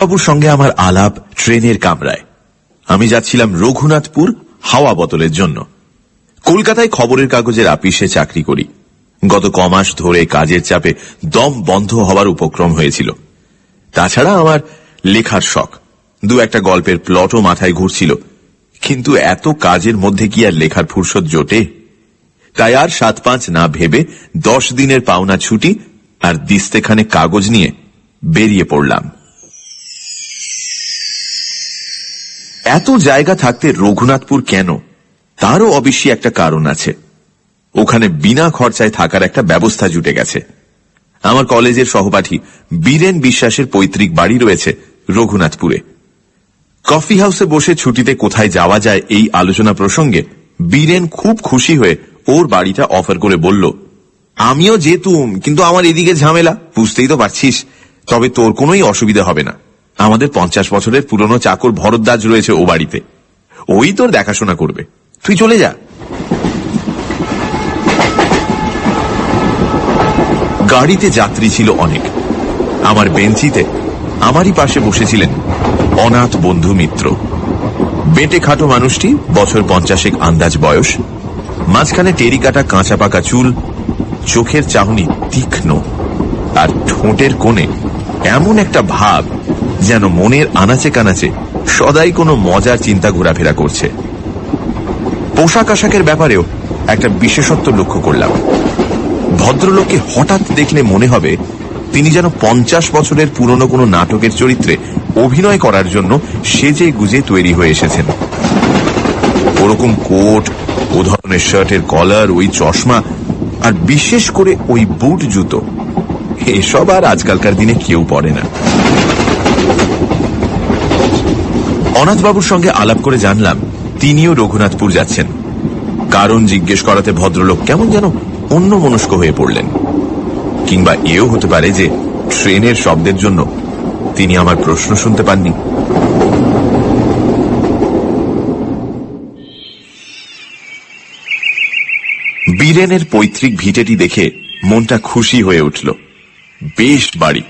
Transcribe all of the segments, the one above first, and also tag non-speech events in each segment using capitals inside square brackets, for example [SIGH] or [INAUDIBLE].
বাবুর সঙ্গে আমার আলাপ ট্রেনের কামরায়। আমি যাচ্ছিলাম রঘুনাথপুর হাওয়া বোতলের জন্য। কলকাতায় খবরের কাগজের আপিসে চাকরি করি। গত কমাস ধরে কাজের চাপে দম বন্ধ হবার উপক্রম হয়েছিল। তাছাড়া আমার লেখার শখ। দু একটা গল্পের প্লটও মাথায় ঘুরছিল। কিন্তু এত কাজের মধ্যে কি আর লেখার ফুরসত জোটে? তাই আর সাত পাঁচ না ভেবে দশ দিনের পাওনা ছুটি আর দিস্তেখানে কাগজ নিয়ে বেরিয়ে পড়লাম। এত জায়গা থাকতে রঘুনাথপুর কেন? তারও অবশ্যই একটা কারণ আছে। ওখানে বিনা খরচায় থাকার একটা ব্যবস্থা জুটে গেছে। আমার কলেজের সহপাঠী বীরেন বিশ্বাসের পৈতৃক বাড়ি রয়েছে রঘুনাথপুরে। কফি হাউসে বসে ছুটিতে কোথায় যাওয়া যায় এই আলোচনা প্রসঙ্গে বীরেন খুব খুশি হয়ে ওর বাড়িটা অফার করে বলল, আমিও যেতুম, কিন্তু আমার এদিকে ঝামেলা, বুঝতেই তো পারছিস, তবে তোর কোনোই অসুবিধা হবে না। আমাদের পঞ্চাশ বছরের পুরনো চাকর ভরদ্বাজ রয়েছে ও বাড়িতে। ওই তোর দেখাশোনা করবে। তুই চলে যা। গাড়িতে যাত্রী ছিল অনেক। আমার বেঞ্চিতে আমারই পাশে বসেছিলেন অনাথ বন্ধু মিত্র। বেটে খাটো মানুষটি, বছর পঞ্চাশেক আন্দাজ বয়স। মাঝখানে টেরি কাটা কাঁচা পাকা চুল, চোখের চাহনি তীক্ষ্ণ। আর ঠোঁটের কোণে এমন একটা ভাব যেন মনের আনাচে কানাচে সদাই কোনো মজার চিন্তা ঘোরাফেরা করছে। পোশাক আশাকের ব্যাপারেও একটা বিশেষত্ব লক্ষ্য করলাম। ভদ্রলোককে হঠাৎ দেখলে মনে হবে তিনি যেন পঞ্চাশ বছরের পুরনো কোনো নাটকের চরিত্রে অভিনয় করার জন্য সেজে গুজে তৈরি হয়ে এসেছেন। ওরকম কোট, ও ধরনের শার্টের কলার, ওই চশমা, আর বিশেষ করে ওই বুট জুতো। এসব আর আজকালকার দিনে কেউ পরে না। অনাথবাবুর সঙ্গে আলাপ করে জানলাম, তিনিও রঘুনাথপুর যাচ্ছেন। কারণ জিজ্ঞেস করাতে ভদ্রলোক কেমন যেন অন্য মনস্ক হয়ে পড়লেন। কিংবা এও হতে পারে যে ট্রেনের শব্দের জন্য তিনি আমার প্রশ্ন শুনতে পাননি। বীরেনের পৈতৃক ভিটেটি দেখে মনটা খুশি হয়ে উঠল। বেশ বাড়ি।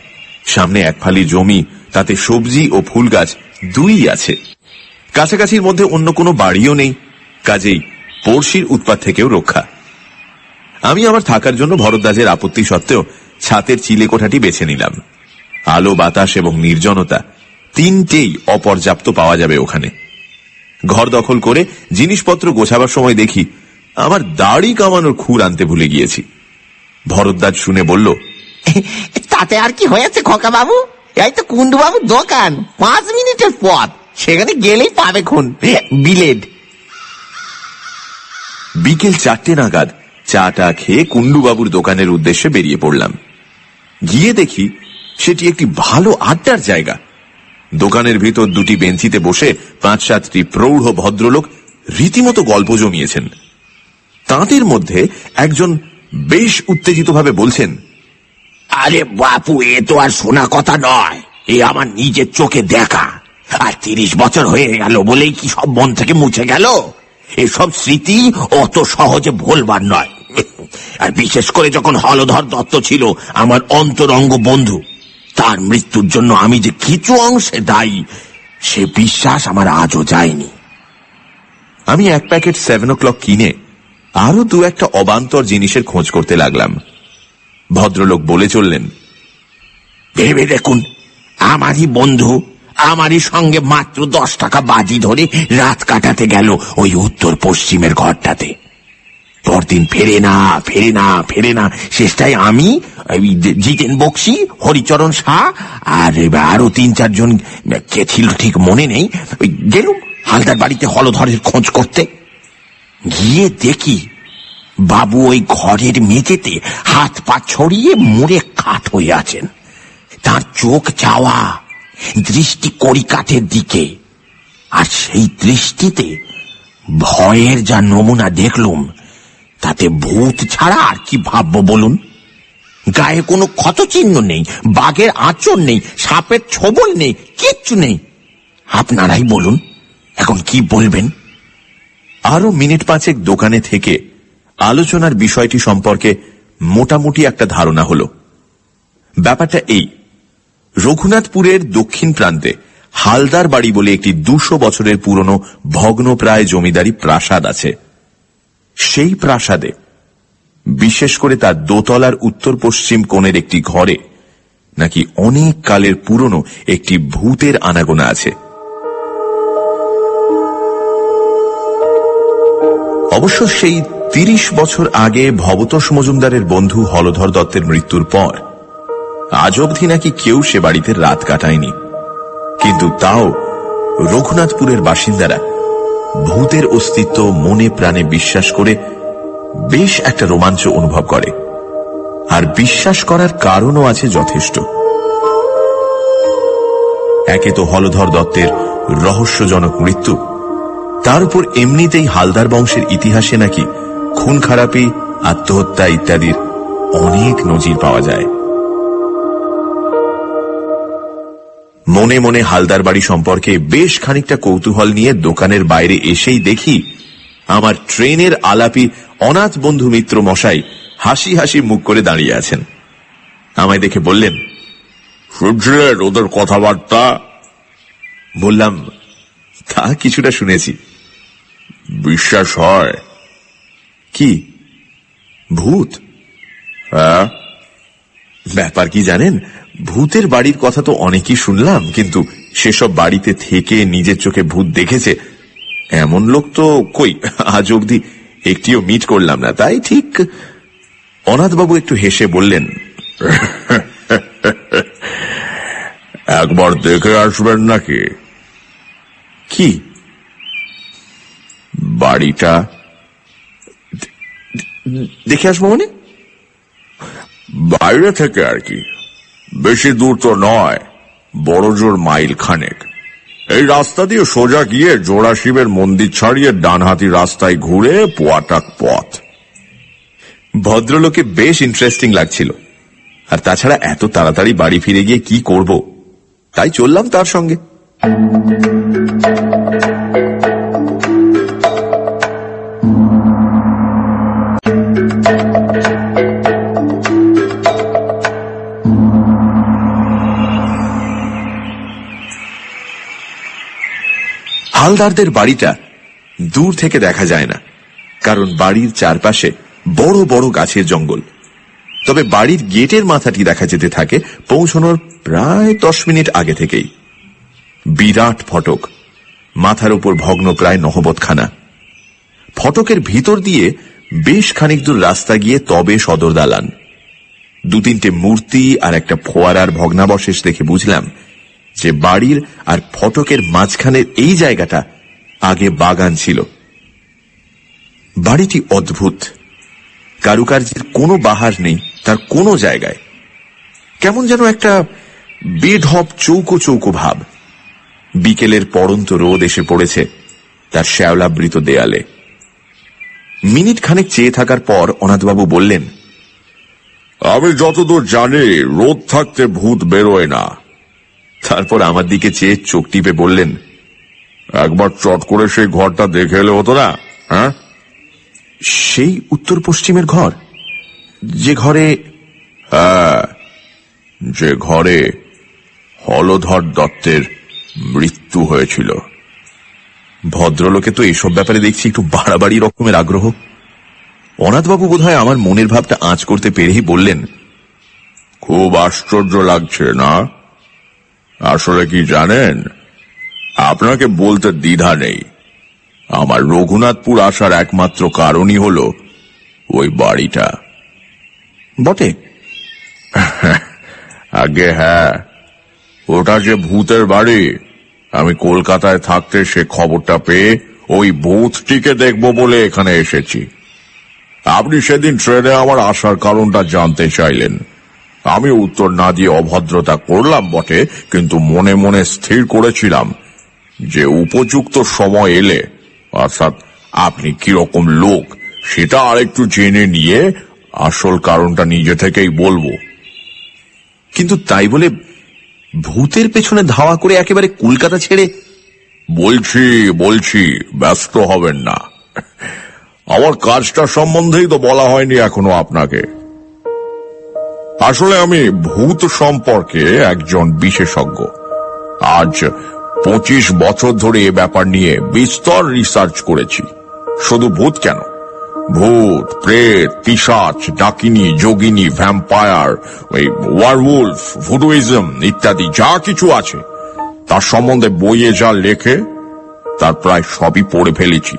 সামনে এক ফালি জমি, তাতে সবজি ও ফুল গাছ দুই আছে। কাছাকাছির মধ্যে অন্য কোনো বাড়িও নেই। কাজেই পড়শির উৎপাত থেকেও রক্ষা। আমি আমার থাকার জন্য ভরদ্বাজের আপত্তি সত্ত্বেও ছাতের চিলে কোঠাটি বেছে নিলাম। আলো, বাতাস এবং নির্জনতা তিনটেই অপর্যাপ্ত পাওয়া যাবে ওখানে। ঘর দখল করে জিনিসপত্র গোছাবার সময় দেখি আমার দাড়ি কামানোর খুর আনতে ভুলে গিয়েছি। ভরদ্বাজ শুনে বলল, [LAUGHS] তাতে আর কি হয়েছে খোকা বাবু এই তো কুন্ডু বাবুর দোকান, পাঁচ মিনিটের পথ। সেখানে গেলেই পাবে খুন বিলেড বিকেল চারটে নাগাদ চাটা খেয়ে কুন্ডুবাবুর দোকানের উদ্দেশ্যে বেরিয়ে পড়লাম। গিয়ে দেখি সেটি একটি ভালো আড্ডার জায়গা। দোকানের ভিতর দুটি বেঞ্চিতে বসে পাঁচ সাতটি প্রৌঢ় ভদ্রলোক রীতিমতো গল্প জমিয়েছেন। তাঁদের মধ্যে একজন বেশ উত্তেজিতভাবে বলছেন আরে বাপু, এ তো আর শোনা কথা নয়। এ আমার নিজের চোখে দেখা। আর তিরিশ বছর হয়ে গেল বলেই কি সব মন থেকে মুছে গেল? এসব স্মৃতি অত সহজে ভুলবার নয়। আর বিশেষ করে যখন হলধর দত্ত ছিল, আমার অন্তরঙ্গ বন্ধু, তার মৃত্যুর জন্য আমি যে কিছু অংশে দায়ী, সে বিশ্বাস আমার আজও যায়নি। আমি এক প্যাকেট সেভেন ও ক্লক কিনে আরও দু একটা অবান্তর জিনিসের খোঁজ করতে লাগলাম। ভদ্রলোক বলে চললেন, ভেবে দেখুন, আমারই বন্ধু, আমারই সঙ্গে মাত্র দশ টাকা বাজি ধরে রাত কাটাতে গেল ওই উত্তর পশ্চিমের ঘরটাতে। পরদিন ফেরে না ফেরে না ফেরে না, শেষটায় আমি জিতেন বক্সি, হরিচরণ শাহ আর আরও তিন চারজন কে ছিল ঠিক মনে নেই, ওই গেলুম হালদার বাড়িতে হলধরের খোঁজ করতে। গিয়ে দেখি বাবু ওই ঘরের মেঝেতে হাত পা ছড়িয়ে মুড়ে কাঠ হয়ে আছেন। তার চোখ চাওয়া দৃষ্টি কড়িকাঠের দিকে। আর সেই দৃষ্টিতে ভয়ের যা নমুনা দেখলুম, তাতে ভূত ছাড়া আর কি ভাববো বলুন? গায়ে কোনো ক্ষতচিহ্ন নেই, বাঘের আঁচড় নেই, সাপের ছবল নেই, কিচ্ছু নেই। আপনারাই বলুন, এখন কি বলবেন? আরও মিনিট পাঁচেক দোকানে থেকে আলোচনার বিষয়টি সম্পর্কে মোটামুটি একটা ধারণা হল। ব্যাপারটা এই, রঘুনাথপুরের দক্ষিণ প্রান্তে হালদার বাড়ি বলে একটি দুশো বছরের পুরনো ভগ্নপ্রায় জমিদারি প্রাসাদ আছে। সেই প্রাসাদে, বিশেষ করে তার দোতলার উত্তর পশ্চিম কোণের একটি ঘরে নাকি অনেক কালের পুরনো একটি ভূতের আনাগোনা আছে। অবশ্য সেই তিরিশ বছর আগে ভবতোষ মজুমদারের বন্ধু হলধর দত্তের মৃত্যুর পর, আজ অবধি নাকি কেউ সে বাড়িতে রাত কাটায়নি। কিন্তু তাও রঘুনাথপুরের বাসিন্দারা ভূতের অস্তিত্ব মনে প্রাণে বিশ্বাস করে বেশ একটা রোমাঞ্চ অনুভব করে। আর বিশ্বাস করার কারণও আছে যথেষ্ট। একে তো হলধর দত্তের রহস্যজনক মৃত্যু তার উপর এমনিতেই হালদার বংশের ইতিহাসে নাকি খুন খারাপি, আত্মহত্যা ইত্যাদির অনেক নজির পাওয়া যায়। মনে মনে হালদার বাড়ি সম্পর্কে বেশ খানিকটা কৌতূহল নিয়ে দোকানের বাইরে এসেই দেখি, আমার ট্রেনের আলাপি অনাথ বন্ধু মিত্র মশাই হাসি হাসি মুখ করে দাঁড়িয়ে আছেন। আমায় দেখে বললেন, শুনছিলেন ওদের কথাবার্তা? বললাম তা কিছুটা শুনেছি। বিশ্বাস হয়। কি? ভূত? হ্যাঁ। ব্যাপার কি জানেন? ভূতের বাড়ির কথা তো অনেকই শুনলাম, কিন্তু সেসব বাড়িতে থেকে নিজের চোখে ভূত দেখেছে। এমন লোক তো কই? আজ অবধি একটিও মিট করলাম না, তাই ঠিক? অনাথবাবু একটু হেসে বললেন, একবার দেখে আসবেন নাকি? কি? বাড়িটা দেখে আসব মানে? বাইরে থেকে আর কি। বেশি দূর তো নয়, বড় জোর মাইল খানেক। এই রাস্তা দিয়ে সোজা গিয়ে জোড়া শিবের মন্দির ছাড়িয়ে ডানহাতি রাস্তায় ঘুরে পোয়াটাক পথ। ভদ্রলোকে বেশ ইন্টারেস্টিং লাগছিল। আর তাছাড়া এত তাড়াতাড়ি বাড়ি ফিরে গিয়ে কি করব? তাই চললাম তার সঙ্গে। হালদারদের বাড়িটা দূর থেকে দেখা যায় না, কারণ বাড়ির চারপাশে বড় বড় গাছের জঙ্গল। তবে বাড়ির গেটের মাথাটি দেখা যেতে থাকে পৌঁছানোর প্রায় দশ মিনিট আগে থেকেই। বিরাট ফটক। মাথার উপর ভগ্ন প্রায় নহবতখানা। ফটকের ভিতর দিয়ে বেশ খানিক দূর রাস্তা গিয়ে তবে সদর দালান। দু তিনটে মূর্তি আর একটা ফোয়ারার ভগ্নাবশেষ দেখে বুঝলাম যে বাড়ির আর ফটকের মাঝখানের এই জায়গাটা আগে বাগান ছিল। বাড়িটি অদ্ভুত। কারুকার্যের কোনো বাহার নেই, তার কোনো জায়গায়। কেমন যেন একটা বেঢপ চৌকো চৌকো ভাব। বিকেলের পড়ন্ত রোদ এসে পড়েছে তার শ্যাওলাবৃত দেয়ালে। মিনিট খানেক চেয়ে থাকার পর অনাথবাবু বললেন আমি যতদূর জানি রোদ থাকতে ভূত বেরোয় না। তারপর আমার দিকে চেয়ে চোখ টিপে বললেন একবার চট করে সেই ঘরটা দেখে এলে হতো না হ্যাঁ? সেই উত্তর পশ্চিমের ঘর? যে ঘরে হ্যাঁ যে ঘরে হলধর দত্তের মৃত্যু হয়েছিল। ভদ্রলোকে তো এইসব ব্যাপারে দেখছি একটু বাড়াবাড়ি রকমের আগ্রহ। অনাথবাবু বোধহয় আমার মনের ভাবটা আঁচ করতে পেরেই বললেন খুব আশ্চর্য লাগছে না? আসলে কি জানেন আপনাকে বলতে দ্বিধা নেই। আমার রঘুনাথপুর আসার একমাত্র কারণই হল ওই বাড়িটা। বটে? [LAUGHS] আগে হ্যাঁ ওটা যে ভূতের বাড়ি। আমি কলকাতায় থাকতে সে খবরটা পেয়ে ওই ভূতটিকে দেখব বলে এখানে এসেছি। আপনি সেদিন ট্রেনে আমার আসার কারণটা জানতে চাইলেন। আমি উত্তর না দিয়ে অভদ্রতা করলাম বটে, কিন্তু মনে মনে স্থির করেছিলাম যে উপযুক্ত সময় এলে, অর্থাৎ আপনি কীরকম লোক, সেটা আরেকটু জেনে নিয়ে আসল কারণটা নিজে থেকেই বলব। কিন্তু তাই বলে ভূতের পেছনে ধাওয়া করে একেবারে কলকাতা ছেড়ে বলছি বলছি, ব্যস্ত হবেন না। আমার কাজটা সম্বন্ধেই তো বলা হয়নি এখনও আপনাকে। আসলে আমি ভূত সম্পর্কে একজন বিশেষজ্ঞ। আজ পঁচিশ বছর ধরে এ ব্যাপার নিয়ে বিস্তর রিসার্চ করেছি। শুধু ভূত কেন? ভূত, প্রেত পিসাচ ডাকিনী, যোগিনী, ভ্যাম্পায়ার, ওই ওয়ারউলফ, ভুডুইজম ইত্যাদি যা কিছু আছে, তার সম্বন্ধে বইয়ে যা লেখে, তার প্রায় সবই পড়ে ফেলেছি।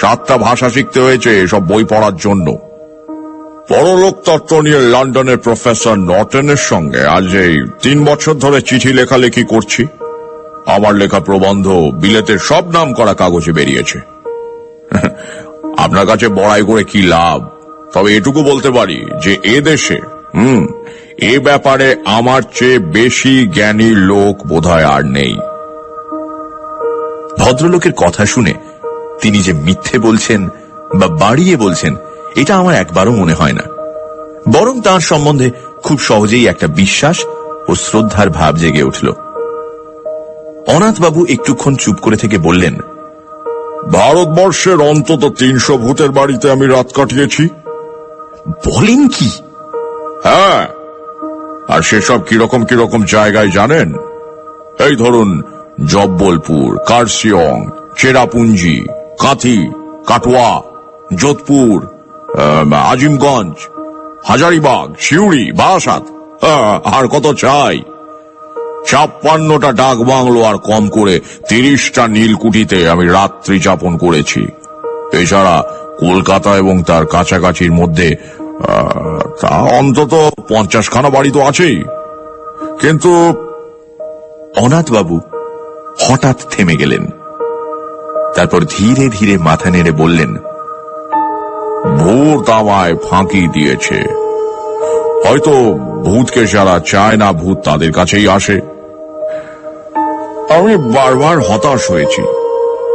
সাতটা ভাষা শিখতে হয়েছে এসব বই পড়ার জন্য। পরলোক তত্ত্ব নিয়ে লন্ডনের প্রফেসর নর্টনের সঙ্গে আজ এই তিন বছর ধরে চিঠি লেখালেখি করছি। আমার লেখা প্রবন্ধ, বিলেতের সব নাম করা কাগজে বেরিয়েছে। আপনার কাছে বড়াই করে কি লাভ? তবে এটুকু বলতে পারি যে এ দেশে, হুম, এ ব্যাপারে আমার চেয়ে বেশি জ্ঞানী লোক বোধহয় আর নেই। ভদ্রলোকের কথা শুনে তিনি যে মিথ্যে বলছেন বা বাড়িয়ে বলছেন, এটা আমার একবারও মনে হয় না। বরং তার সম্বন্ধে খুব সহজেই একটা বিশ্বাস ও শ্রদ্ধার ভাব জেগে উঠল। অনাথবাবু একটুক্ষণ চুপ করে থেকে বললেন ভারতবর্ষের অন্তত তিনশো ভূতের বাড়িতে আমি রাত কাটিয়েছি। বলেন কি? হ্যাঁ। আর সেসব কীরকম কীরকম জায়গায় জানেন? এই ধরুন জব্বলপুর কার্সিয়ং চেরাপুঞ্জি কাঁথি কাটোয়া যোধপুর আজিমগঞ্জ হাজারিবাগ শিউড়ি বারাসাত। হ্যাঁ, আর কত চাই? ছাপ্পান্নটা ডাক বাংলো আর কম করে তিরিশটা নীলকুঠিতে আমি রাত্রি যাপন করেছি। এছাড়া কলকাতা এবং তার কাছাকাছির মধ্যে তা অন্তত পঞ্চাশখানা বাড়ি তো আছেই। কিন্তু অনাথবাবু হঠাৎ থেমে গেলেন। তারপর ধীরে ধীরে মাথা নেড়ে বললেন, ভূত আমায় ফাঁকি দিয়েছে। হয়তো ভূতকে যারা চায় না, ভূত তাদের কাছেই আসে। আমি বারবার হতাশ হয়েছি।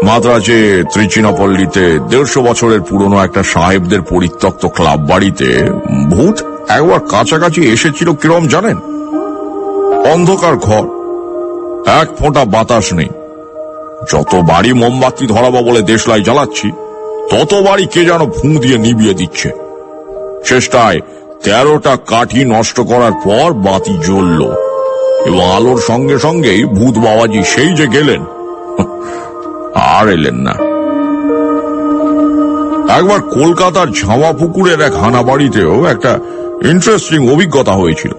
মাদ্রাজে ত্রিচিনাপল্লীতে দেড়শো বছরের পুরনো একটা সাহেবদের পরিত্যক্ত ক্লাব বাড়িতে ভূত একবার কাছাকাছি এসেছিল কিরম জানেন? অন্ধকার ঘর। এক ফোঁটা বাতাস নেই। যত বাড়ি মোমবাতি ধরাবো বলে দেশলাই জ্বালাচ্ছি, তত বাড়ি কে যেন ফুঁ দিয়ে নিবিয়ে দিচ্ছে। চেষ্টায় তেরোটা কাঠি নষ্ট করার পর বাতি জ্বলল। এবং আলোর সঙ্গে সঙ্গেই ভূত বাবাজি সেই যে গেলেন, আর এলেন না। একবার কলকাতার ঝামা পুকুরের এক হানা বাড়িতেও একটা ইন্টারেস্টিং অভিজ্ঞতা হয়েছিল।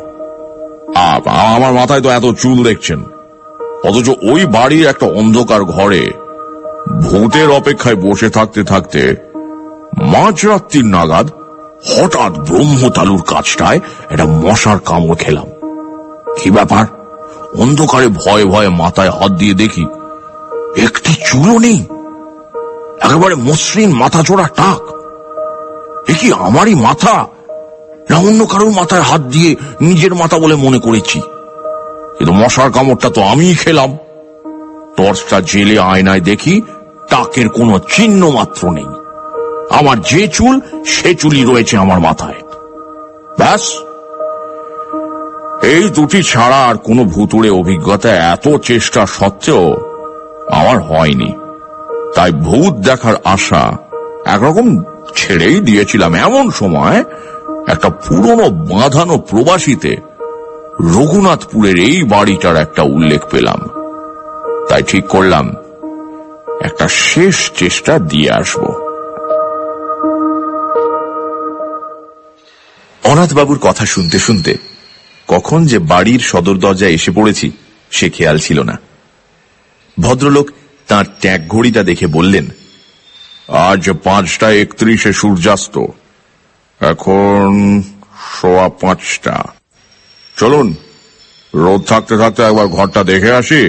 আমার মাথায় তো এত চুল দেখছেন। অথচ ওই বাড়ির একটা অন্ধকার ঘরে ভূতের অপেক্ষায় বসে থাকতে থাকতে মাঝরাত্রির নাগাদ হঠাৎ ব্রহ্মতালুর কাছটায় একটা মশার কামড় খেলাম। কি ব্যাপার? অন্ধকারে ভয়ে ভয়ে মাথায় হাত দিয়ে দেখি, একটি চুলও নেই। একেবারে মসৃণ মাথা চোরা টাক। এ কি আমারই মাথা? না অন্য কারোর মাথায় হাত দিয়ে নিজের মাথা বলে মনে করেছি? কিন্তু মশার কামড়টা তো আমিই খেলাম। টর্চটা জেলে আয়নায় দেখি, টাকের কোনো চিহ্ন মাত্র নেই। আমার যে চুল, সে চুলই রয়েছে আমার মাথায়। ব্যাস এই দুটি ছাড়া আর কোনো ভুতুড়ে অভিজ্ঞতা এত চেষ্টা সত্ত্বেও আমার হয়নি। তাই ভূত দেখার আশা একরকম ছেড়েই দিয়েছিলাম। এমন সময় একটা পুরনো বাঁধানো প্রবাসীতে রঘুনাথপুরের এই বাড়িটার একটা উল্লেখ পেলাম। তাই ঠিক করলাম, একটা শেষ চেষ্টা দিয়ে আসব। অনাথবাবুর কথা শুনতে শুনতে কখন যে বাড়ির সদর দরজায় এসে পড়েছি, সে খেয়াল ছিল না। ভদ্রলোক তার ট্যাগ ঘড়িটা দেখে বললেন, আজ পাঁচটা একত্রিশে সূর্যাস্ত। এখন সোয়া পাঁচটা। চলুন, রোদ থাকতে থাকতে একবার ঘরটা দেখে আসি।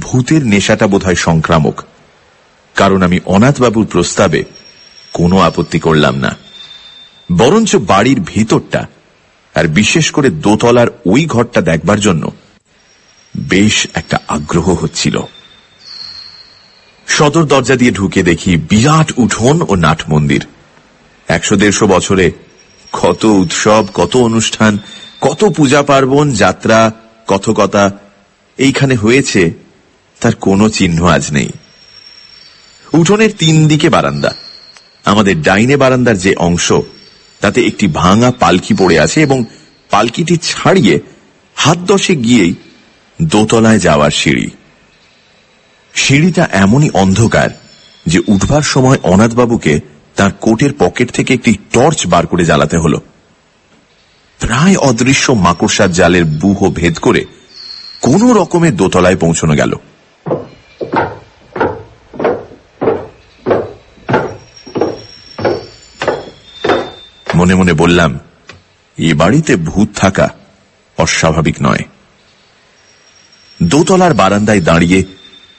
ভূতের নেশাটা বোধহয় সংক্রামক, কারণ আমি অনাথবাবুর প্রস্তাবে কোনো আপত্তি করলাম না। বরঞ্চ বাড়ির ভিতরটা আর বিশেষ করে দোতলার ওই ঘরটা দেখবার জন্য বেশ একটা আগ্রহ হচ্ছিল। সদর দরজা দিয়ে ঢুকে দেখি বিরাট উঠোন ও নাট মন্দির। একশো দেড়শো বছরে কত উৎসব, কত অনুষ্ঠান, কত পূজা পার্বণ, যাত্রা, কথকতা, এইখানে হয়েছে তার কোনো চিহ্ন আজ নেই। উঠোনের তিন দিকে বারান্দা। আমাদের ডাইনে বারান্দার যে অংশ তাতে একটি ভাঙা পালকি পড়ে আছে এবং পালকিটি ছাড়িয়ে হাত দশে গিয়েই দোতলায় যাওয়ার সিঁড়ি। সিঁড়িটা এমনই অন্ধকার যে উঠবার সময় অনাথবাবুকে তার কোটের পকেট থেকে একটি টর্চ বার করে জ্বালাতে হল। প্রায় অদৃশ্য মাকড়সার জালের বুহ ভেদ করে কোন রকমের দোতলায় পৌঁছানো গেল। মনে মনে বললাম এ বাড়িতে ভূত থাকা অস্বাভাবিক নয়। দোতলার বারান্দায় দাঁড়িয়ে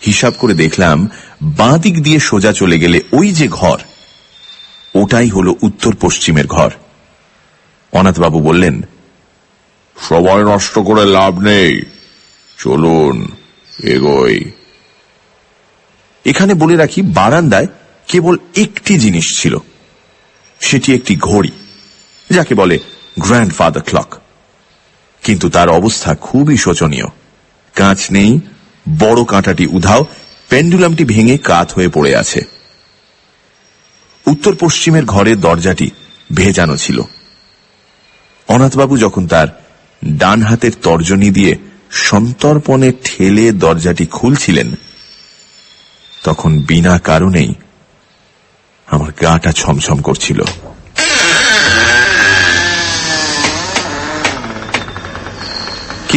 হিসাব করে দেখলাম বাঁ দিক দিয়ে সোজা চলে গেলে ওই যে ঘর ওটাই হলো উত্তর পশ্চিমের ঘর। অনাথবাবু বললেন সবাই নষ্ট করে লাভ নেই। চলুন এগোই। এখানে বলে রাখি বারান্দায় কেবল একটি জিনিস ছিল সেটি একটি ঘড়ি। যাকে বলে গ্র্যান্ডফাদার ক্লক কিন্তু তার অবস্থা খুবই শোচনীয়। কাঁচ নেই, বড় কাঁটাটি উধাও, পেন্ডুলামটি ভেঙে কাত হয়ে পড়ে আছে। উত্তর পশ্চিমের ঘরের দরজাটি ভেজানো ছিল। অনাথবাবু যখন তার ডান হাতের তর্জনী দিয়ে সন্তর্পণে ঠেলে দরজাটি খুলছিলেন, তখন বিনা কারণেই আমার গাটা ছমছম করছিল।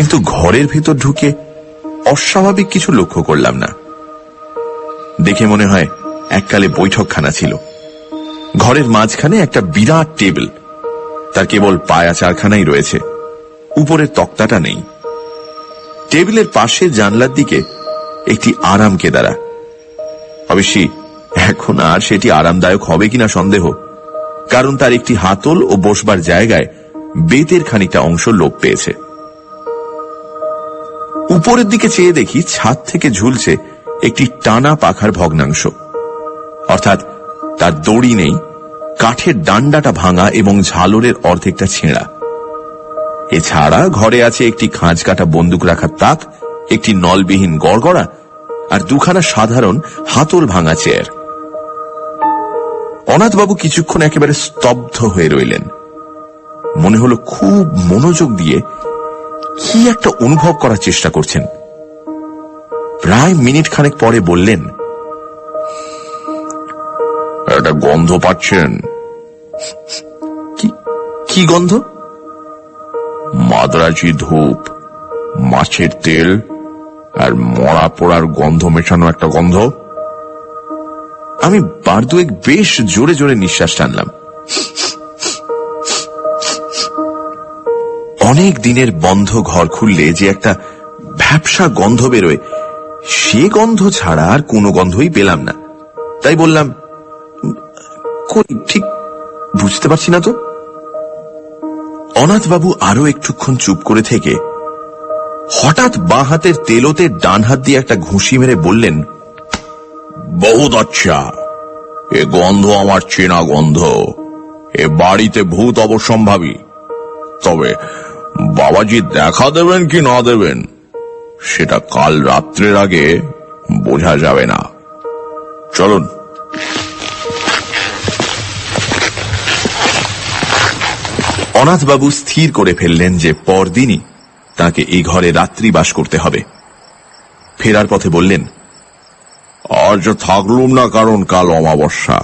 কিন্তু ঘরের ভিতর ঢুকে অস্বাভাবিক কিছু লক্ষ্য করলাম না। দেখে মনে হয় এককালে বৈঠকখানা ছিল। ঘরের মাঝখানে একটা বিরাট টেবিল। তার কেবল পায়া চারখানাই রয়েছে। উপরের তক্তাটা নেই। টেবিলের পাশে জানলার দিকে একটি আরাম কেদারা। অবশ্যই এখন আর সেটি আরামদায়ক হবে কিনা সন্দেহ, কারণ তার একটি হাতল ও বসবার জায়গায় বেতের খানিকটা অংশ লোপ পেয়েছে। উপরের দিকে চেয়ে দেখি ছাদ থেকে ঝুলছে একটি টানা পাখার ভগ্নাংশ। অর্থাৎ তার দড়ি নেই, কাঠের ডান্ডাটা ভাঙা এবং ঝালরের অর্ধেকটা ছেঁড়া। এছাড়া ঘরে আছে একটি খাঁজ কাটা বন্দুক রাখার তাক, একটি নলবিহীন গড়গড়া, আর দুখানা সাধারণ হাতল ভাঙা চেয়ার। অনাথবাবু কিছুক্ষণ একেবারে স্তব্ধ হয়ে রইলেন। মনে হলো খুব মনোযোগ দিয়ে কি একটা অনুভব করার চেষ্টা করছেন? প্রায় মিনিট খানেক পরে বললেন একটা গন্ধ পাচ্ছেন? কি গন্ধ? মাদ্রাজি ধূপ মাছের তেল আর মরা পোড়ার গন্ধ মেশানো একটা গন্ধ? আমি বার দুয়েক বেশ জোরে জোরে নিঃশ্বাস টানলাম। অনেক দিনের বন্ধ ঘর খুললে যে একটা ভ্যাপসা গন্ধ বেরোয়, সে গন্ধ ছাড়া আর কোনো গন্ধই পেলাম না। তাই বললাম ঠিক বুঝতে পারছি না তো। অনাথবাবু আরও একটুক্ষণ চুপ করে থেকে হঠাৎ বাঁ হাতের তেলোতে ডান হাত দিয়ে একটা ঘুষি মেরে বললেন, বহুত আচ্ছা এ গন্ধ আমার চেনা গন্ধ। এ বাড়িতে ভূত অবসম্ভাবী তবে বাবাজি দেখা দেবেন কি না দেবেন, সেটা কাল রাত্রের আগে বোঝা যাবে না। চলুন। অনাথবাবু স্থির করে ফেললেন যে পরদিনই তাকে এই ঘরে রাত্রি বাস করতে হবে। ফেরার পথে বললেন, আজ থাকলুম না কারণ কাল অমাবস্যা।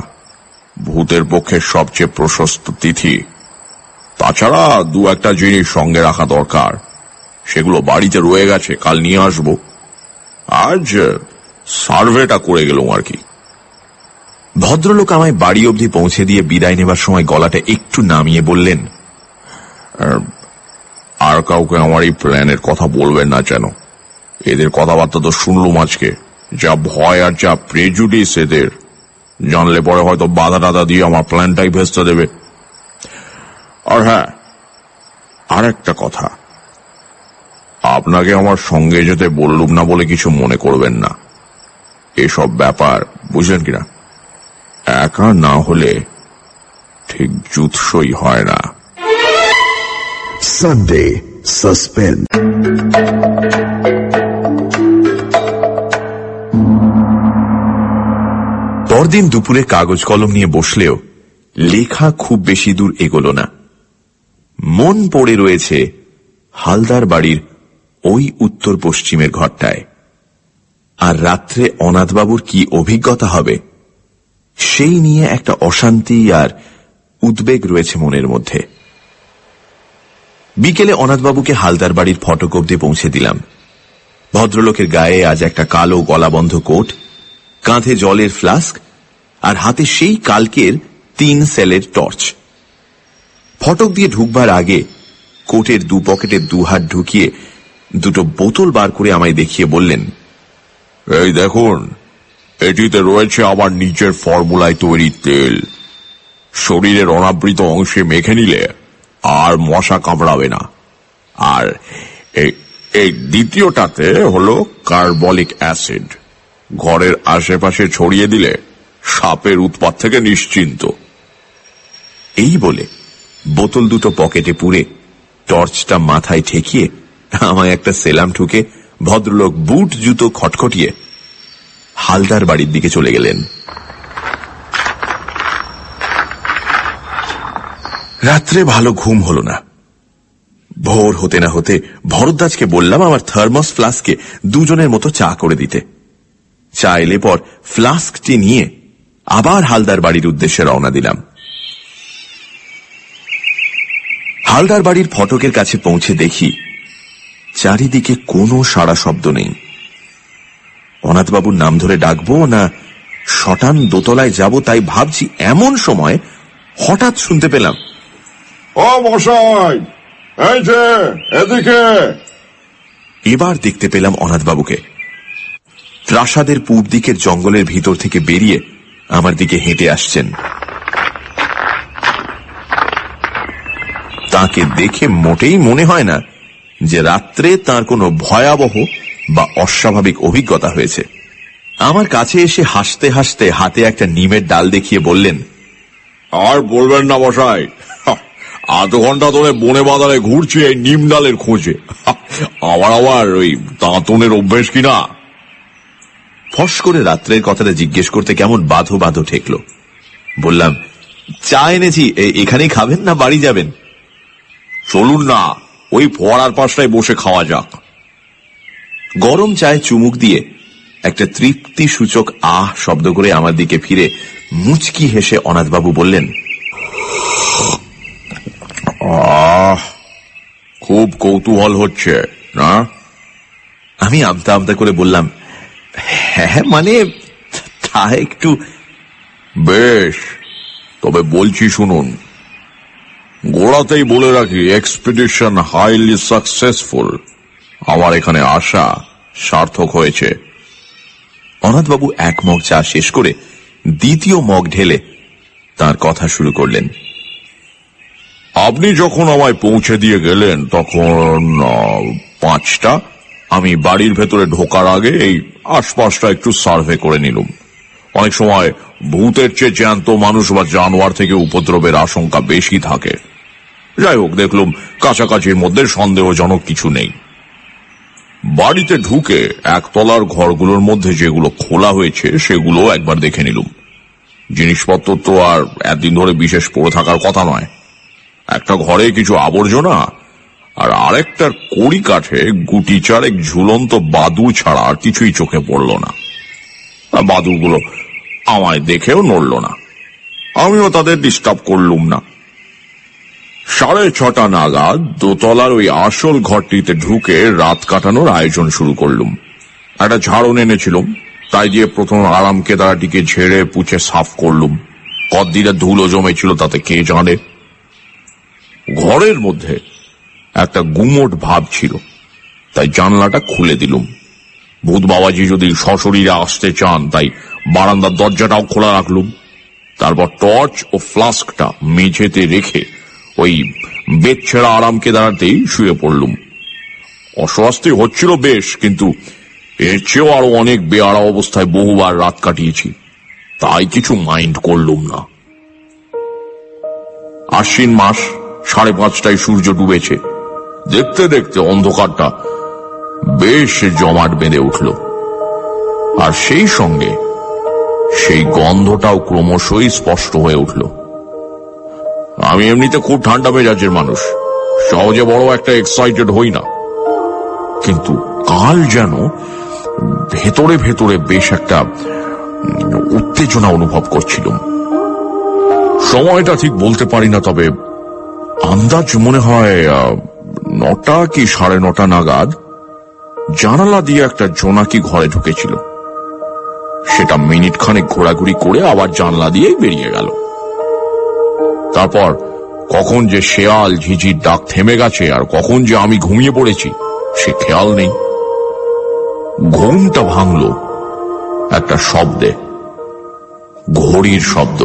ভূতের পক্ষে সবচেয়ে প্রশস্ত তিথি। তাছাড়া দু একটা জিনিস সঙ্গে রাখা দরকার। সেগুলো বাড়িতে রয়ে গেছে, কাল নিয়ে আসব। আজ সার্ভেটা করে গেলুম আর কি। ভদ্রলোক আমায় বাড়ি অবধি পৌঁছে দিয়ে বিদায় নেবার সময় গলাটা একটু নামিয়ে বললেন আর কাউকে আমার এই প্ল্যানের কথা বলবেন না যেন। এদের কথাবার্তা তো শুনলুম আজকে। যা ভয় আর যা প্রেজুডিস এদের। জানলে পরে হয়তো বাধা টাধা দিয়ে আমার প্ল্যানটাই ভেস্তে দেবে। আর হ্যাঁ আর একটা কথা। আপনাকে আমার সঙ্গে যেতে বললুম না বলে কিছু মনে করবেন না। এসব ব্যাপার বুঝলেন কিনা? একা না হলে ঠিক জুৎসই হয় না। Sunday Suspense. পরদিন দুপুরে কাগজ কলম নিয়ে বসলেও লেখা খুব বেশি দূর এগোলো না। মন পড়ে রয়েছে হালদার বাড়ির ওই উত্তর পশ্চিমের ঘরটায়। আর রাত্রে অনাথবাবুর কি অভিজ্ঞতা হবে? সেই নিয়ে একটা অশান্তি আর উদ্বেগ রয়েছে মনের মধ্যে। বিকেলে অনাথবাবুকে হালদার বাড়ির ফটক অব্দি পৌঁছে দিলাম। ভদ্রলোকের গায়ে আজ একটা কালো গলাবন্ধ কোট, কাঁধে জলের ফ্লাস্ক আর হাতে সেই কালকের তিন সেলের টর্চ। ফটক দিয়ে ঢুকবার আগে কোটের দু পকেটে দু হাত ঢুকিয়ে দুটো বোতল বার করে আমায় দেখিয়ে বললেন, এই দেখুন, এটিতে রয়েছে আমার নিজের ফর্মুলায় তৈরি তেল। শরীরের অনাবৃত অংশে মেখে নিলে আর মশা কামড়াবে না। আর এই দ্বিতীয়টাতে হলো কার্বলিক অ্যাসিড। ঘরের আশেপাশে ছড়িয়ে দিলে সাপের উৎপাত থেকে নিশ্চিন্ত। এই বলে বোতল দুটো পকেটে পুরে টর্চটা মাথায় ঠেকিয়ে আমায় একটা সেলাম ঠুকে ভদ্রলোক বুট জুতো খটখটিয়ে হালদার বাড়ির দিকে চলে গেলেন। রাত্রে ভালো ঘুম হলো না। ভোর হতে না হতে ভরদ্বাজকে বললাম আমার থার্মস ফ্লাস্কে দুজনের মতো চা করে দিতে। চা এলে পর ফ্লাস্কটি নিয়ে আবার হালদার বাড়ির উদ্দেশ্যে রওনা দিলাম। হালদার বাড়ির ফটকের কাছে পৌঁছে দেখি চারিদিকে কোনো সাড়া শব্দ নেই। অনাথবাবুর নাম ধরে ডাকবো না শটান দোতলায় যাব তাই ভাবছি এমন সময় হঠাৎ শুনতে পেলাম। ও মশাই এই যে এদিকে। এবার দেখতে পেলাম অনাথবাবুকে। প্রাসাদের পূব দিকের জঙ্গলের ভিতর থেকে বেরিয়ে আমার দিকে হেঁটে আসছেন। তাকে দেখে মোটেই মনে হয় না যে রাত্রে তার কোনো ভয়াবহ বা অস্বাভাবিক অভিজ্ঞতা হয়েছে। আমার কাছে এসে হাসতে হাসতে হাতে একটা নিমের ডাল দেখিয়ে বললেন আর বলবেন না মশাই আধ ঘণ্টা ধরে বনে বাজারে ঘুরছি এই নিম ডালের খোঁজে। আবার আবার ওই দাঁতনের অভ্যেস কিনা? ফস করে রাত্রের কথাটা জিজ্ঞেস করতে কেমন বাধো বাধো ঠেকল। বললাম চা এনেছি এখানেই খাবেন না বাড়ি যাবেন? চলুন না, ওই ফোয়ারার পাশটায় বসে খাওয়া যাক। গরম চায়ে চুমুক দিয়ে একটা তৃপ্তি সূচক আহ শব্দ করে আমার দিকে ফিরে মুচকি হেসে অনাথবাবু বললেন, আহ, খুব কৌতূহল হচ্ছে, না? আমি আমতা আমতা করে বললাম হ্যাঁ মানে তা একটু, বেশ, তবে বলছি শুনুন গোড়াতেই বলে রাখি এক্সপিডিশন হাইলি সাকসেসফুল আমার এখানে আসা সার্থক হয়েছে। অনাথবাবু এক মগ চা শেষ করে দ্বিতীয় মগ ঢেলে তার কথা শুরু করলেন। আপনি যখন আমায় পৌঁছে দিয়ে গেলেন, তখন পাঁচটা, আমি বাড়ির ভেতরে ঢোকার আগে এই আশপাশটা একটু সার্ভে করে নিলুম। অনেক সময় ভূতের চেয়ে জ্যান্ত মানুষ বা জানোয়ার থেকে উপদ্রবের আশঙ্কা বেশি থাকে। যাই হোক, দেখলুম কাছাকাছির মধ্যে সন্দেহজনক কিছু নেই। বাড়িতে ঢুকে একতলার ঘরগুলোর মধ্যে যেগুলো খোলা হয়েছে, সেগুলো একবার দেখে নিলুম। জিনিসপত্র তো আর একদিন ধরে বিশেষ পড়ে থাকার কথা নয়। একটা ঘরে কিছু আবর্জনা আর আরেকটার কড়ি কাঠে গুটি চারেক ঝুলন্ত বাদু ছাড়া আর কিছুই চোখে পড়ল না। আর বাদুরগুলো আমায় দেখেও নড়ল না। আমিও তাদের ডিস্টার্ব করলুম না। সাড়ে ছটা নাগাদ দোতলার ওই আসল ঘরটিতে ঢুকে রাত কাটানোর আয়োজন শুরু করলুম। একটা ঝাড়ন এনেছিলাম, তাই দিয়ে প্রথম আরাম কেদারাটিকে ঝেড়ে পুছে সাফ করলুম। কদ্দিরে ধুলো জমেছিল, তাতে কে জানে? ঘরের মধ্যে একটা গুমোট ভাব ছিল, তাই জানলাটা খুলে দিলুম। ভূত বাবাজি যদি সশরীরে আসতে চান, তাই বারান্দার দরজাটাও খোলা রাখলুম। তারপর টর্চ ও ফ্লাস্কটা মেঝেতে রেখে ওই বেদ ছেড়া আরামকে দাঁড়াতেই শুয়ে পড়লুম। অস্বস্তি হচ্ছিল বেশ, কিন্তু এর চেয়েও আরও অনেক বেয়ারা অবস্থায় বহুবার রাত কাটিয়েছি। তাই কিছু মাইন্ড করলুম না। আশ্বিন মাস, সাড়ে পাঁচটায় সূর্য ডুবেছে। দেখতে দেখতে অন্ধকারটা বেশ জমাট বেঁধে উঠল। আর সেই সঙ্গে সেই গন্ধটাও ক্রমশই স্পষ্ট হয়ে উঠল। আমি এমনিতে খুব ঠান্ডা মেজাজের মানুষ। সহজে বড় একটা এক্সাইটেড হই না। কিন্তু কাল যেন ভেতরে ভেতরে বেশ একটা উত্তেজনা অনুভব করছিলাম। সময়টা ঠিক বলতে পারি না, তবে আন্দাজ মনে হয় নটা কি সাড়ে নটা নাগাদ জানালা দিয়ে একটা জোনাকি ঘরে ঢুকেছিল সেটা মিনিট খানেক ঘোরাঘুরি করে আবার জানলা দিয়েই বেরিয়ে গেল। তারপর, কখন যে শেয়াল ঝিঝির ডাক থেমে গেছে আর কখন যে আমি ঘুমিয়ে পড়েছি, সে খেয়াল নেই। ঘুমটা ভাঙল, একটা শব্দে, ঘড়ির শব্দ।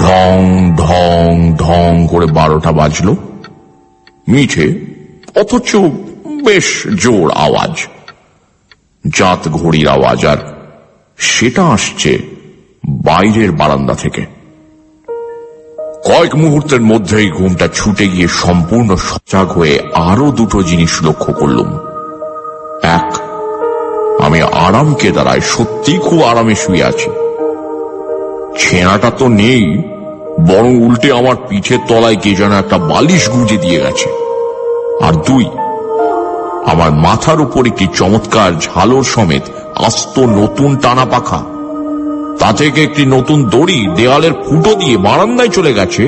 ঢং ঢং ঢং করে বারোটা বাজলো। মিঠে অথচ বেশ জোর আওয়াজ, জাত ঘড়ির আওয়াজ, আর সেটা আসছে বাইরের বারান্দা থেকে। কয়েক মুহূর্তের মধ্যেই ঘুমটা ছুটে গিয়ে সম্পূর্ণ সজাগ হয়ে আরও দুটো জিনিস লক্ষ্য করলুম। এক, আমি আরামকে দাঁড়ায় সত্যি খুব আরামে শুয়ে আছি। ছেঁড়াটা তো নেই, বরং উল্টে আমার পিঠের তলায় কে যেন একটা বালিশ গুঁজে দিয়ে গেছে। আর দুই, আমার মাথার উপর একটি চমৎকার ঝালর সমেত আস্ত নতুন টানা পাখা? তা থেকে একটি নতুন দড়ি দেয়ালের ফুটো দিয়ে বারান্দায় চলে গেছে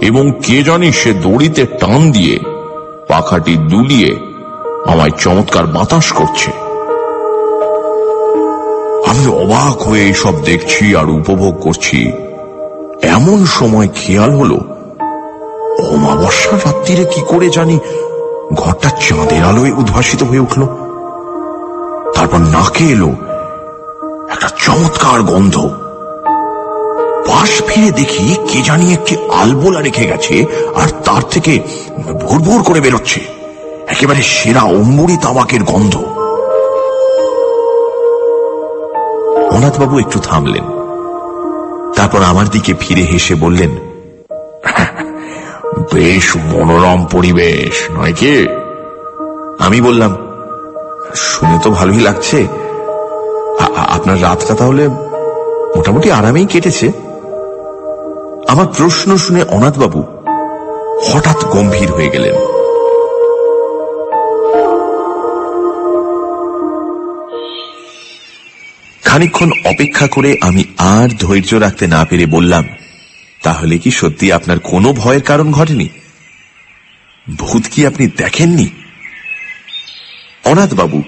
এবং কে জানি সে দড়িতে টান দিয়ে পাখাটি দুলিয়ে আমায় চমৎকার বাতাস করছে। আমি অবাক হয়ে সব দেখছি আর উপভোগ করছি। এমন সময় খেয়াল হলো, অমাবস্যা রাত্রিরে কি করে জানি ঘরটা চাঁদের আলোয় উদ্ভাসিত হয়ে উঠল। তারপর নাকে এলো একটা চমৎকার গন্ধ। পাশ ফিরে দেখি কে জানি একটি আলবোলা রেখে গেছে আর তার থেকে ভোর ভোর করে বেরোচ্ছে। একেবারে সেরা অম্বুরি তামাকের গন্ধ। অনাথবাবু একটু থামলেন। তারপর আমার দিকে ফিরে হেসে বললেন বেশ মনোরম পরিবেশ, নয় কি? আমি বললাম, শুনে তো ভালোই লাগছে। আপনার রাতটা তাহলে মোটামুটি আরামেই কেটেছে। আমার প্রশ্ন শুনে অনাথবাবু হঠাৎ গম্ভীর হয়ে গেলেন। খানিকক্ষণ অপেক্ষা করে আমি আর ধৈর্য রাখতে না পেরে বললাম তাহলে কি সত্যি আপনার কোনো ভয়ের কারণ ঘটেনি? ভূত কি আপনি দেখেননি? অনাথবাবু,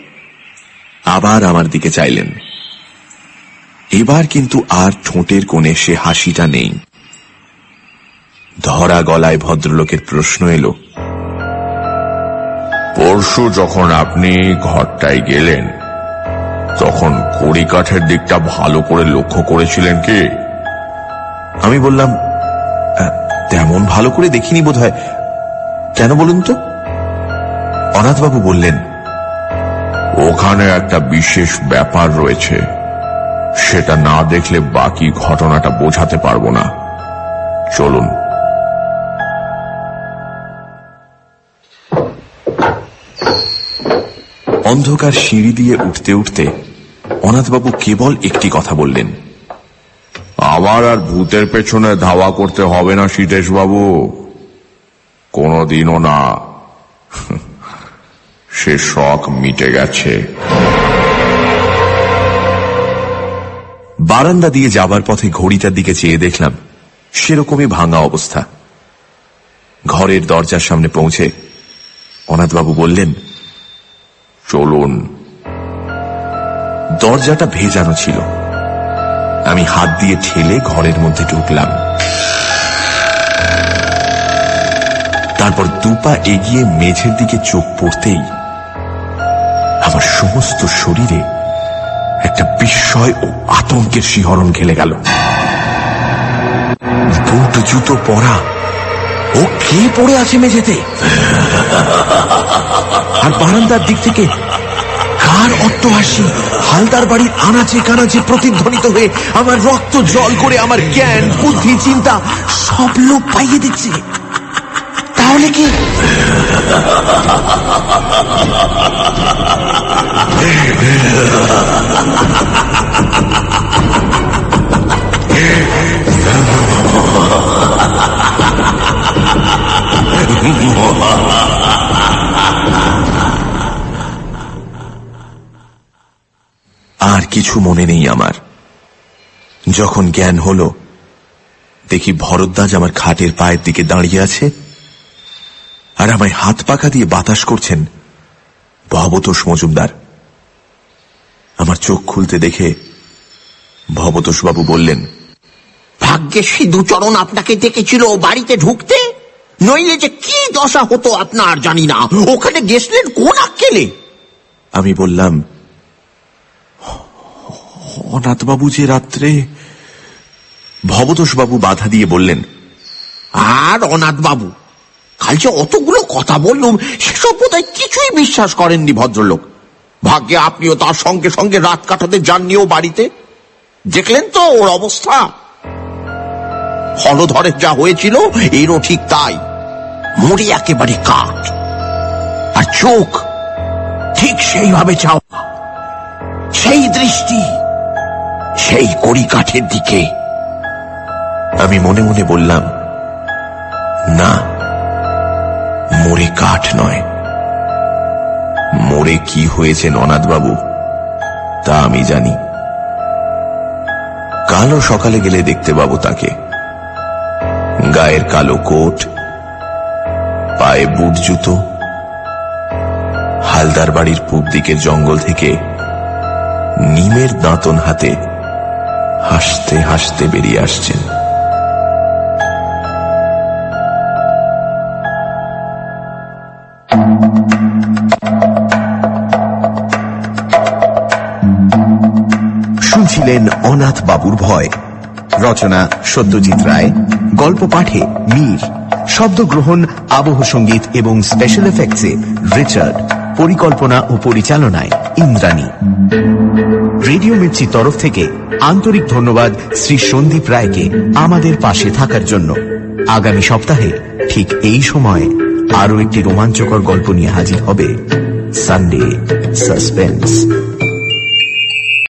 আবার আমার দিকে চাইলেন। এবার কিন্তু আর ঠোঁটের কোণে সে হাসিটা নেই। ধরা গলায় ভদ্রলোকের প্রশ্ন এলো, পরশু যখন আপনি ঘরটায় গেলেন, তখন কড়ি কাঠের দিকটা ভালো করে লক্ষ্য করেছিলেন কি? আমি বললাম তেমন ভালো করে দেখিনি বোধ হয় কেন বলুন তো? অনাথবাবু বললেন ওখানে একটা বিশেষ ব্যাপার রয়েছে। সেটা না দেখলে বাকি ঘটনাটা বোঝাতে পারব না। চলুন। অন্ধকার সিঁড়ি দিয়ে উঠতে উঠতে অনাথবাবু কেবল একটি কথা বললেন। আমার আর ভূতের পেছনে ধাওয়া করতে হবে না সীতেশ বাবু কোনোদিনও না। [LAUGHS] সে শখ মিটে গেছে। বারান্দা দিয়ে যাবার পথে ঘড়িটার দিকে চেয়ে দেখলাম, সেরকমই ভাঙা অবস্থা। ঘরের দরজার সামনে পৌঁছে অনাথবাবু বললেন, চলুন। দরজাটা ভেজানো ছিল। আমি হাত দিয়ে ঠেলে ঘরের মধ্যে ঢুকলাম। তারপর দুপা এগিয়ে মেঝের দিকে চোখ পড়তেই আমার সমস্ত শরীরে একটা বিস্ময় ও আতঙ্কের শিহরণ খেলে গেল। বুট জুতো পরা, ও কে পড়ে আছে মেঝেতে? আর বারান্দার দিক থেকে কার অট্টহাসি। হালদার বাড়ির আনাচে কানাচে প্রতিধ্বনিত হয়ে আমার রক্ত জল করে আমার জ্ঞান, বুদ্ধি, চিন্তা সব লোক পাইয়ে দিচ্ছে। তাহলে কি? আর [LAUGHS] কিছু মনে নেই আমার। যখন জ্ঞান হলো দেখি ভরদ্বাজ আমার খাটের পায়ের দিকে দাঁড়িয়ে আছে আর আমায় হাত পাকা দিয়ে বাতাস করছেন ভবতোষ মজুমদার। আমার চোখ খুলতে দেখে ভবতোষবাবু বললেন ভাগ্যে সিধুচরণ আপনাকে ডেকেছিল ও বাড়িতে ঢুকতে? নইলে যে কি দশা হতো আপনার জানি না। ওখানে গেছিলেন কোন আক্কেলে? আমি বললাম অনাথবাবু যে রাত্রে ভবতোষবাবু বাধা দিয়ে বললেন, আর অনাথ বাবু কাল যে অতগুলো কথা বললুম, সেসব বোধহয় কিছুই বিশ্বাস করেননি ভদ্রলোক। ভাগ্যে আপনিও তার সঙ্গে সঙ্গে রাত কাটাতে যাননি ও বাড়িতে। দেখলেন তো ওর অবস্থা? হলধরের যা হয়েছিল, এরও ঠিক তাই। মুড়ি একেবারে কাঠ। আর চোখ ঠিক সেইভাবে চাওয়া। সেই দৃষ্টি সেই কড়ি কাঠের দিকে। আমি মনে মনে বললাম, না, মোড়ে কাঠ নয়। মোরে কি হয়েছে ননাথবাবু তা আমি জানি। কালো সকালে গেলে দেখতে পাবো তাকে। গায়ের কালো কোট, পায়ে বুট জুতো, হালদার বাড়ির পূব দিকের জঙ্গল থেকে নিমের দাঁতন হাতে হাসতে হাসতে বেরিয়ে আসছেন। শুনছিলেন অনাথ বাবুর ভয়। রচনা সত্যজিৎ রায়, গল্প পাঠে মীর শব্দগ্রহণ আবহ সংগীত এবং স্পেশাল এফেক্টসে রিচার্ড, পরিকল্পনা ও পরিচালনায় ইন্দ্রাণী। রেডিও মির্চির তরফ থেকে আন্তরিক ধন্যবাদ শ্রী সন্দীপ রায়কে আমাদের পাশে থাকার জন্য। আগামী সপ্তাহে ঠিক এই সময়ে আরও একটি রোমাঞ্চকর গল্প নিয়ে হাজির হবে সানডে সাসপেন্স।